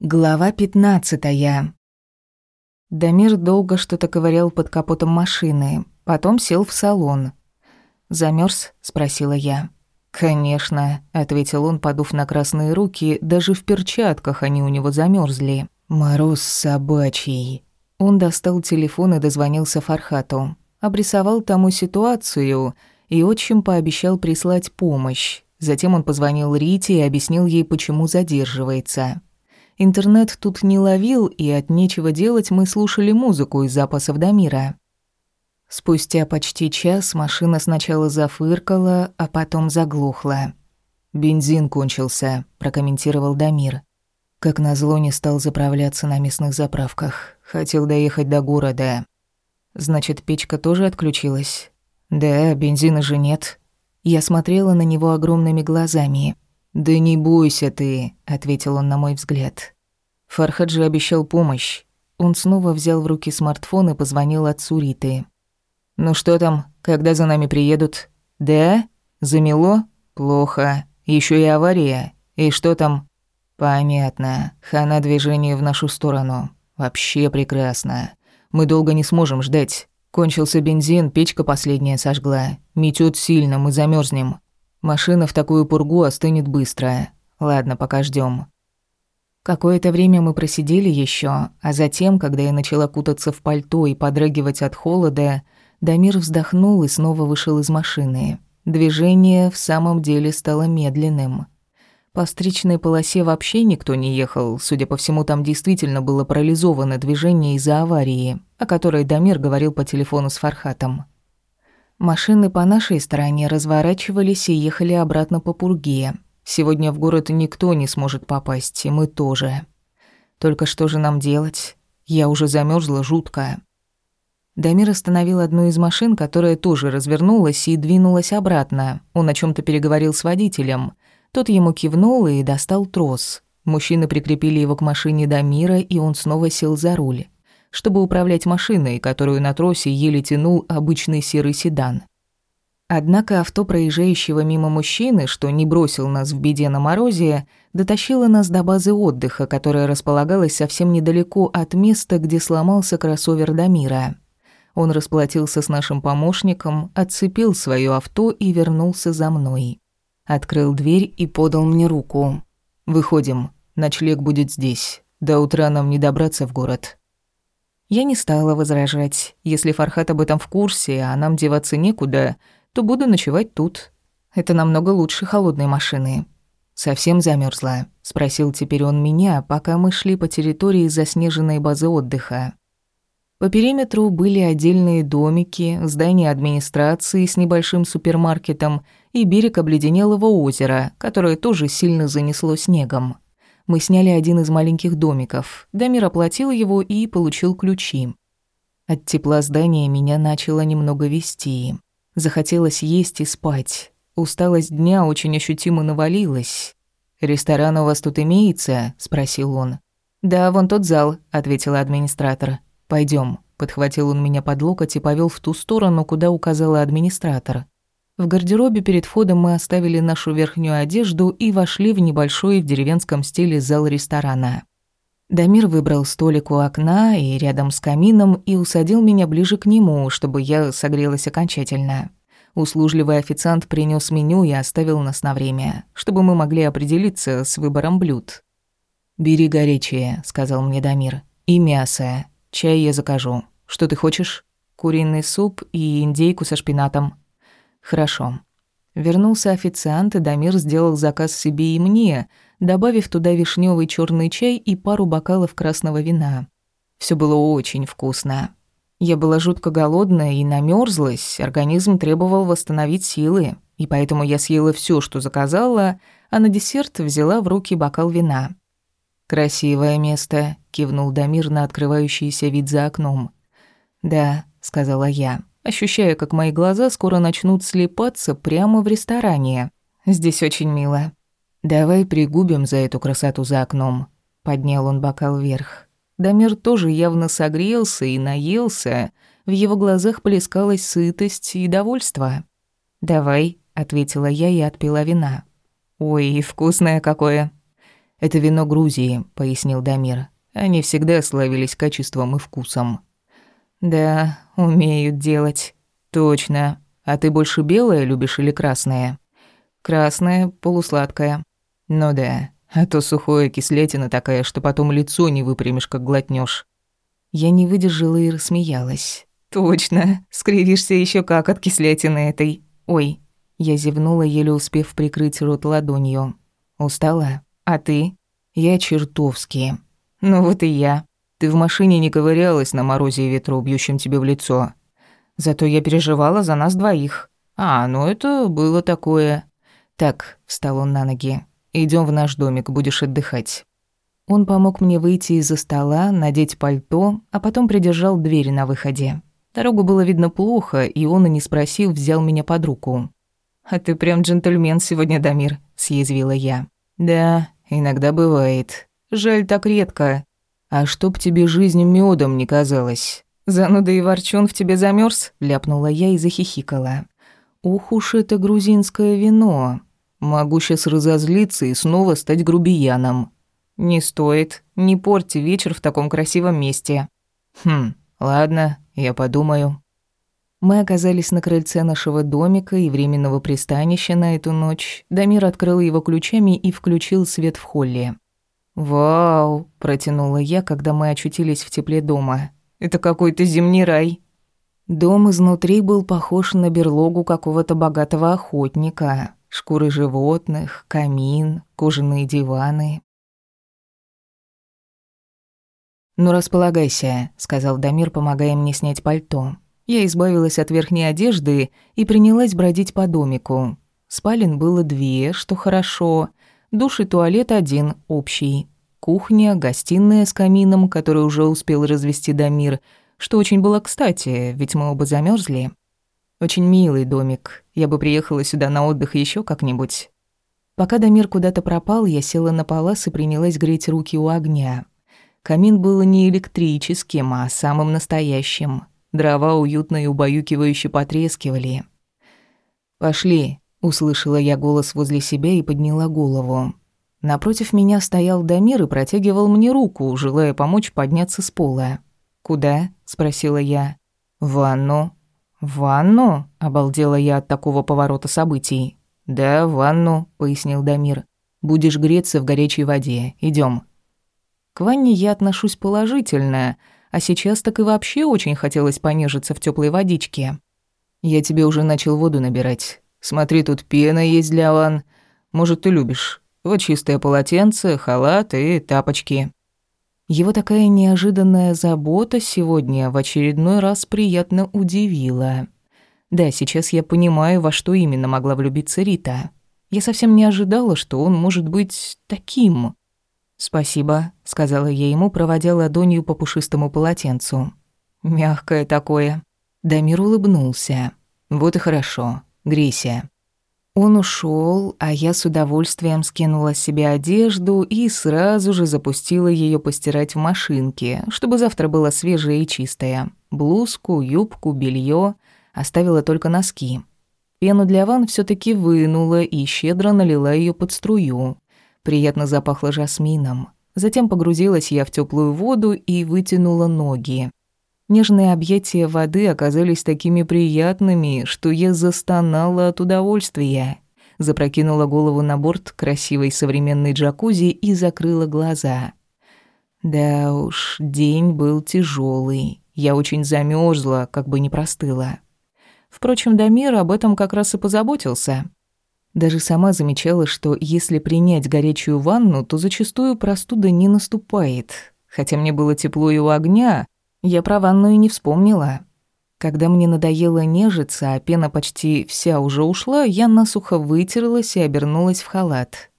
Глава пятнадцатая. Дамир долго что-то ковырял под капотом машины, потом сел в салон. Замерз? спросила я. «Конечно», — ответил он, подув на красные руки, даже в перчатках они у него замерзли. «Мороз собачий». Он достал телефон и дозвонился Фархату. Обрисовал тому ситуацию и отчим пообещал прислать помощь. Затем он позвонил Рите и объяснил ей, почему задерживается. Интернет тут не ловил, и от нечего делать мы слушали музыку из запасов Дамира. Спустя почти час машина сначала зафыркала, а потом заглохла. «Бензин кончился», – прокомментировал Дамир. Как назло не стал заправляться на местных заправках. Хотел доехать до города. Значит, печка тоже отключилась? Да, бензина же нет. Я смотрела на него огромными глазами. «Да не бойся ты», — ответил он на мой взгляд. Фархаджи обещал помощь. Он снова взял в руки смартфон и позвонил отцу Риты. «Ну что там, когда за нами приедут?» «Да? Замело? Плохо. Еще и авария. И что там?» «Понятно. Хана движение в нашу сторону. Вообще прекрасно. Мы долго не сможем ждать. Кончился бензин, печка последняя сожгла. Метет сильно, мы замерзнем. Машина в такую пургу остынет быстро. Ладно, пока ждем. Какое-то время мы просидели еще, а затем, когда я начала кутаться в пальто и подрагивать от холода, Дамир вздохнул и снова вышел из машины. Движение в самом деле стало медленным. По встречной полосе вообще никто не ехал, судя по всему, там действительно было парализовано движение из-за аварии, о которой Дамир говорил по телефону с Фархатом. Машины по нашей стороне разворачивались и ехали обратно по пурге. Сегодня в город никто не сможет попасть, и мы тоже. Только что же нам делать? Я уже замерзла жутко. Дамир остановил одну из машин, которая тоже развернулась и двинулась обратно. Он о чем то переговорил с водителем. Тот ему кивнул и достал трос. Мужчины прикрепили его к машине Дамира, и он снова сел за руль чтобы управлять машиной, которую на тросе еле тянул обычный серый седан. Однако авто проезжающего мимо мужчины, что не бросил нас в беде на морозе, дотащило нас до базы отдыха, которая располагалась совсем недалеко от места, где сломался кроссовер Дамира. Он расплатился с нашим помощником, отцепил свое авто и вернулся за мной. Открыл дверь и подал мне руку. «Выходим. Ночлег будет здесь. До утра нам не добраться в город». Я не стала возражать. Если Фархат об этом в курсе, а нам деваться некуда, то буду ночевать тут. Это намного лучше холодной машины. Совсем замерзла, спросил теперь он меня, пока мы шли по территории заснеженной базы отдыха. По периметру были отдельные домики, здание администрации с небольшим супермаркетом и берег обледенелого озера, которое тоже сильно занесло снегом. Мы сняли один из маленьких домиков. Дамир оплатил его и получил ключи. От тепла здания меня начало немного вести. Захотелось есть и спать. Усталость дня очень ощутимо навалилась. «Ресторан у вас тут имеется?» – спросил он. «Да, вон тот зал», – ответила администратор. Пойдем. подхватил он меня под локоть и повел в ту сторону, куда указала администратор. В гардеробе перед входом мы оставили нашу верхнюю одежду и вошли в небольшой в деревенском стиле зал ресторана. Дамир выбрал столик у окна и рядом с камином и усадил меня ближе к нему, чтобы я согрелась окончательно. Услужливый официант принес меню и оставил нас на время, чтобы мы могли определиться с выбором блюд. «Бери горячее», — сказал мне Дамир. «И мясо. Чай я закажу. Что ты хочешь?» «Куриный суп и индейку со шпинатом», Хорошо. Вернулся официант, и Дамир сделал заказ себе и мне, добавив туда вишневый черный чай и пару бокалов красного вина. Все было очень вкусно. Я была жутко голодная и намерзлась, организм требовал восстановить силы, и поэтому я съела все, что заказала, а на десерт взяла в руки бокал вина. «Красивое место», — кивнул Дамир на открывающийся вид за окном. «Да», — сказала я ощущая, как мои глаза скоро начнут слепаться прямо в ресторане. Здесь очень мило. «Давай пригубим за эту красоту за окном», — поднял он бокал вверх. Дамир тоже явно согрелся и наелся. В его глазах плескалась сытость и довольство. «Давай», — ответила я и отпила вина. «Ой, вкусное какое!» «Это вино Грузии», — пояснил Дамир. «Они всегда славились качеством и вкусом». «Да, умеют делать». «Точно. А ты больше белое любишь или красное?» «Красное, полусладкое». «Ну да, а то сухое кислятина такая, что потом лицо не выпрямишь, как глотнешь. Я не выдержала и рассмеялась. «Точно, скривишься еще как от кислятины этой. Ой». Я зевнула, еле успев прикрыть рот ладонью. «Устала? А ты?» «Я чертовски». «Ну вот и я. Ты в машине не ковырялась на морозе и ветру, бьющем тебе в лицо. Зато я переживала за нас двоих. А, ну это было такое». «Так», — встал он на ноги, Идем в наш домик, будешь отдыхать». Он помог мне выйти из-за стола, надеть пальто, а потом придержал двери на выходе. Дорогу было видно плохо, и он, не спросив, взял меня под руку. «А ты прям джентльмен сегодня, Дамир», — съязвила я. «Да, иногда бывает. Жаль, так редко. А чтоб тебе жизнь медом не казалась». «Зануда и ворчун в тебе замерз? ляпнула я и захихикала. «Ух уж это грузинское вино. Могу сейчас разозлиться и снова стать грубияном. Не стоит. Не порти вечер в таком красивом месте. Хм, ладно, я подумаю. Мы оказались на крыльце нашего домика и временного пристанища на эту ночь. Дамир открыл его ключами и включил свет в холле. «Вау!» – протянула я, когда мы очутились в тепле дома. «Это какой-то зимний рай!» Дом изнутри был похож на берлогу какого-то богатого охотника шкуры животных, камин, кожаные диваны. «Ну, располагайся», — сказал Дамир, помогая мне снять пальто. Я избавилась от верхней одежды и принялась бродить по домику. Спален было две, что хорошо. Душ и туалет один, общий. Кухня, гостиная с камином, который уже успел развести Дамир, что очень было кстати, ведь мы оба замерзли. Очень милый домик. Я бы приехала сюда на отдых еще как-нибудь. Пока Дамир куда-то пропал, я села на палас и принялась греть руки у огня. Камин был не электрическим, а самым настоящим. Дрова уютно и убаюкивающе потрескивали. «Пошли», — услышала я голос возле себя и подняла голову. Напротив меня стоял Дамир и протягивал мне руку, желая помочь подняться с пола. «Куда?» — спросила я. «В ванну», «В ванну?» – обалдела я от такого поворота событий. «Да, в ванну», – пояснил Дамир. «Будешь греться в горячей воде. Идем. К ванне я отношусь положительно, а сейчас так и вообще очень хотелось понежиться в теплой водичке. Я тебе уже начал воду набирать. Смотри, тут пена есть для ванн. Может, ты любишь. Вот чистое полотенце, халат и тапочки». Его такая неожиданная забота сегодня в очередной раз приятно удивила. Да, сейчас я понимаю, во что именно могла влюбиться Рита. Я совсем не ожидала, что он может быть таким. «Спасибо», — сказала я ему, проводя ладонью по пушистому полотенцу. «Мягкое такое». Дамир улыбнулся. «Вот и хорошо. Грейся». Он ушел, а я с удовольствием скинула с себя одежду и сразу же запустила ее постирать в машинке, чтобы завтра была свежая и чистая. Блузку, юбку, белье, оставила только носки. Пену для ванн все таки вынула и щедро налила ее под струю. Приятно запахло жасмином. Затем погрузилась я в теплую воду и вытянула ноги. Нежные объятия воды оказались такими приятными, что я застонала от удовольствия. Запрокинула голову на борт красивой современной джакузи и закрыла глаза. Да уж, день был тяжелый. Я очень замерзла, как бы не простыла. Впрочем, Дамир об этом как раз и позаботился. Даже сама замечала, что если принять горячую ванну, то зачастую простуда не наступает. Хотя мне было тепло и у огня, я про ванную не вспомнила. Когда мне надоело нежиться, а пена почти вся уже ушла, я насухо вытерлась и обернулась в халат.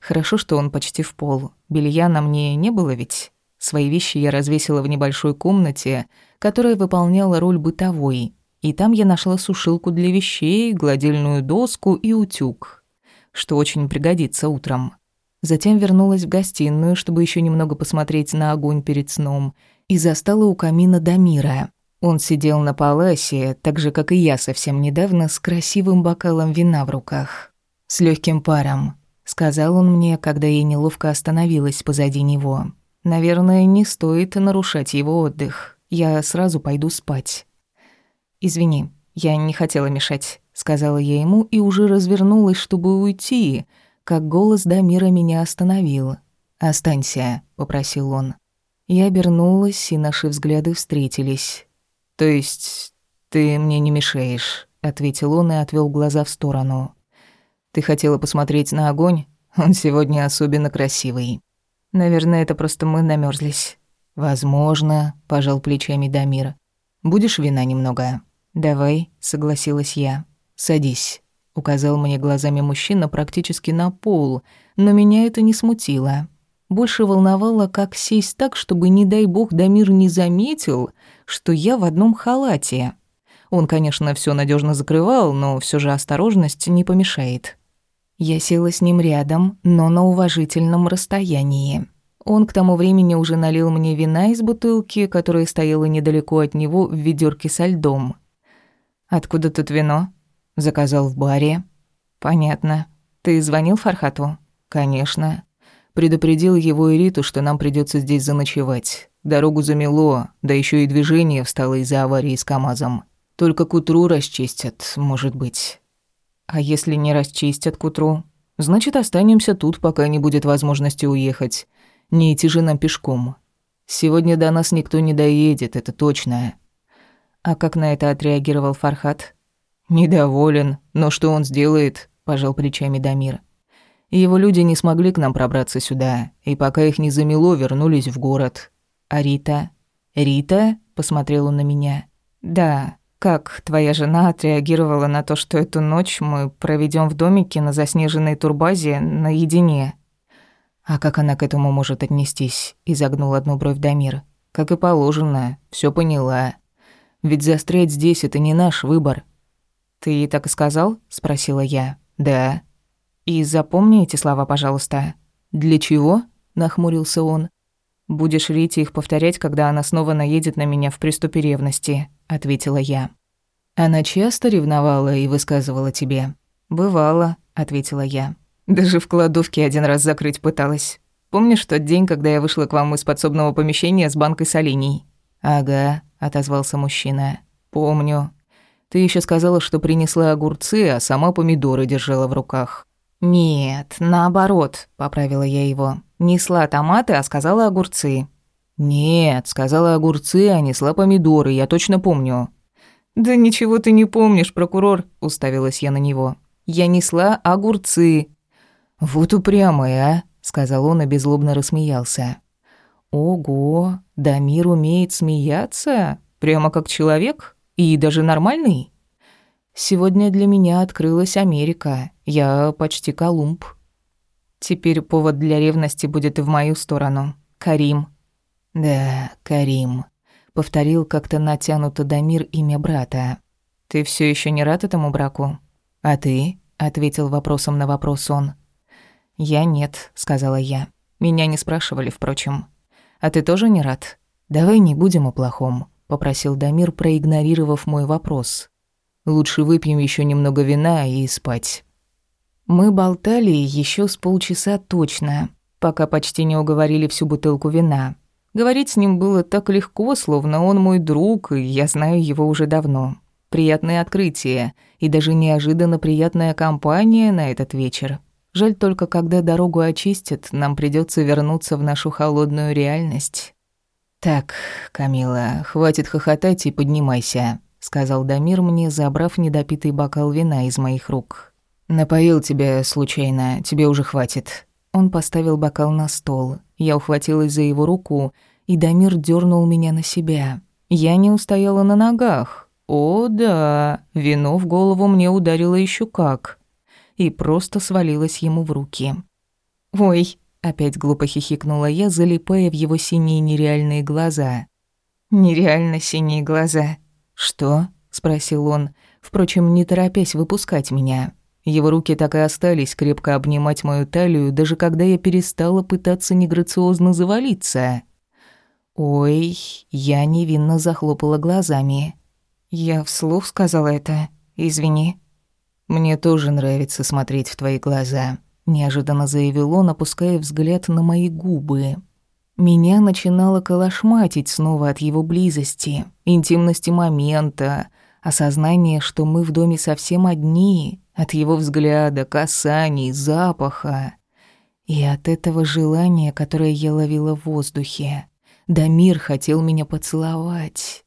Хорошо, что он почти в пол. Белья на мне не было ведь. Свои вещи я развесила в небольшой комнате, которая выполняла роль бытовой. И там я нашла сушилку для вещей, гладильную доску и утюг, что очень пригодится утром. Затем вернулась в гостиную, чтобы еще немного посмотреть на огонь перед сном — и застала у камина Дамира. Он сидел на паласе, так же, как и я совсем недавно, с красивым бокалом вина в руках. С легким паром. сказал он мне, когда я неловко остановилась позади него. Наверное, не стоит нарушать его отдых. Я сразу пойду спать. Извини, я не хотела мешать, сказала я ему и уже развернулась, чтобы уйти, как голос Дамира меня остановил. Останься, попросил он. Я обернулась, и наши взгляды встретились. То есть ты мне не мешаешь, ответил он и отвел глаза в сторону. Ты хотела посмотреть на огонь? Он сегодня особенно красивый. Наверное, это просто мы намерзлись. Возможно, пожал плечами Дамир. Будешь вина немного? Давай, согласилась я. Садись, указал мне глазами мужчина практически на пол, но меня это не смутило. Больше волновало, как сесть так, чтобы, не дай бог, Дамир не заметил, что я в одном халате. Он, конечно, все надежно закрывал, но все же осторожность не помешает. Я села с ним рядом, но на уважительном расстоянии. Он к тому времени уже налил мне вина из бутылки, которая стояла недалеко от него в ведерке со льдом. «Откуда тут вино?» «Заказал в баре». «Понятно. Ты звонил Фархату?» «Конечно». Предупредил его и Риту, что нам придется здесь заночевать. Дорогу замело, да еще и движение встало из-за аварии с КамАЗом. Только к утру расчистят, может быть. А если не расчистят к утру? Значит, останемся тут, пока не будет возможности уехать. Не идти же нам пешком. Сегодня до нас никто не доедет, это точно. А как на это отреагировал Фархат? Недоволен, но что он сделает? Пожал плечами Дамир. Его люди не смогли к нам пробраться сюда, и пока их не замело, вернулись в город. А Рита? Рита? Посмотрел он на меня. Да, как твоя жена отреагировала на то, что эту ночь мы проведем в домике на заснеженной турбазе наедине? А как она к этому может отнестись? Изогнул одну бровь Дамир. Как и положено, все поняла. Ведь застрять здесь это не наш выбор. Ты ей так и сказал? спросила я. Да. И запомни эти слова, пожалуйста. Для чего? нахмурился он. Будешь Рите их повторять, когда она снова наедет на меня в приступе ревности ответила я. Она часто ревновала и высказывала тебе. Бывало, ответила я. Даже в кладовке один раз закрыть пыталась. Помнишь тот день, когда я вышла к вам из подсобного помещения с банкой солений? Ага, отозвался мужчина. Помню. Ты еще сказала, что принесла огурцы, а сама помидоры держала в руках. Нет, наоборот, поправила я его. Несла томаты, а сказала огурцы. «Нет, сказала огурцы, а несла помидоры, я точно помню». «Да ничего ты не помнишь, прокурор», — уставилась я на него. «Я несла огурцы». «Вот упрямая, а», — сказал он и беззлобно рассмеялся. «Ого, Дамир умеет смеяться? Прямо как человек? И даже нормальный?» «Сегодня для меня открылась Америка. Я почти Колумб». Теперь повод для ревности будет в мою сторону. Карим. «Да, Карим», — повторил как-то натянуто Дамир имя брата. «Ты все еще не рад этому браку?» «А ты?» — ответил вопросом на вопрос он. «Я нет», — сказала я. «Меня не спрашивали, впрочем. А ты тоже не рад?» «Давай не будем о плохом», — попросил Дамир, проигнорировав мой вопрос. «Лучше выпьем еще немного вина и спать». Мы болтали еще с полчаса точно, пока почти не уговорили всю бутылку вина. Говорить с ним было так легко, словно он мой друг, и я знаю его уже давно. Приятное открытие и даже неожиданно приятная компания на этот вечер. Жаль только, когда дорогу очистят, нам придется вернуться в нашу холодную реальность. «Так, Камила, хватит хохотать и поднимайся», — сказал Дамир мне, забрав недопитый бокал вина из моих рук. «Напоил тебя случайно, тебе уже хватит». Он поставил бокал на стол. Я ухватилась за его руку, и Дамир дернул меня на себя. Я не устояла на ногах. О, да, вино в голову мне ударило еще как. И просто свалилось ему в руки. «Ой», — опять глупо хихикнула я, залипая в его синие нереальные глаза. «Нереально синие глаза». «Что?» — спросил он, впрочем, не торопясь выпускать меня. Его руки так и остались крепко обнимать мою талию, даже когда я перестала пытаться неграциозно завалиться. Ой, я невинно захлопала глазами. Я вслух сказала это. Извини. Мне тоже нравится смотреть в твои глаза. неожиданно заявил он, опуская взгляд на мои губы. Меня начинало колошматить снова от его близости, интимности момента, осознания, что мы в доме совсем одни, от его взгляда, касаний, запаха. И от этого желания, которое я ловила в воздухе. Дамир хотел меня поцеловать.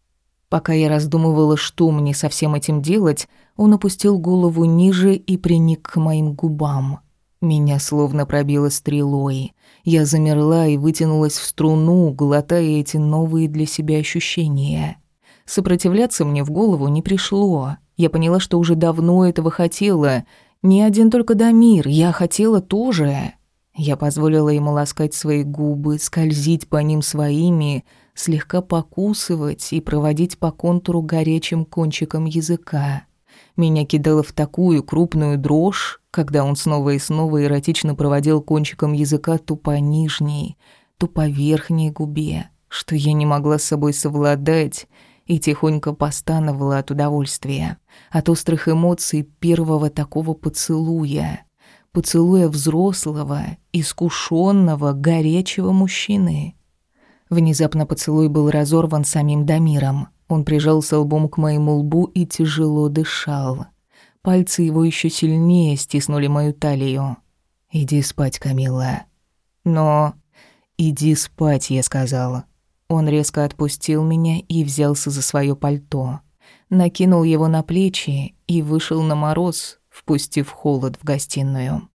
Пока я раздумывала, что мне со всем этим делать, он опустил голову ниже и приник к моим губам. Меня словно пробило стрелой. Я замерла и вытянулась в струну, глотая эти новые для себя ощущения. Сопротивляться мне в голову не пришло. Я поняла, что уже давно этого хотела. Не один только Дамир, я хотела тоже. Я позволила ему ласкать свои губы, скользить по ним своими, слегка покусывать и проводить по контуру горячим кончиком языка. Меня кидало в такую крупную дрожь, когда он снова и снова эротично проводил кончиком языка то по нижней, то по верхней губе, что я не могла с собой совладать и тихонько постановала от удовольствия, от острых эмоций первого такого поцелуя, поцелуя взрослого, искушенного, горячего мужчины. Внезапно поцелуй был разорван самим Дамиром — он прижался лбом к моему лбу и тяжело дышал. Пальцы его еще сильнее стиснули мою талию. «Иди спать, Камила». «Но...» «Иди спать», — я сказала. Он резко отпустил меня и взялся за свое пальто. Накинул его на плечи и вышел на мороз, впустив холод в гостиную.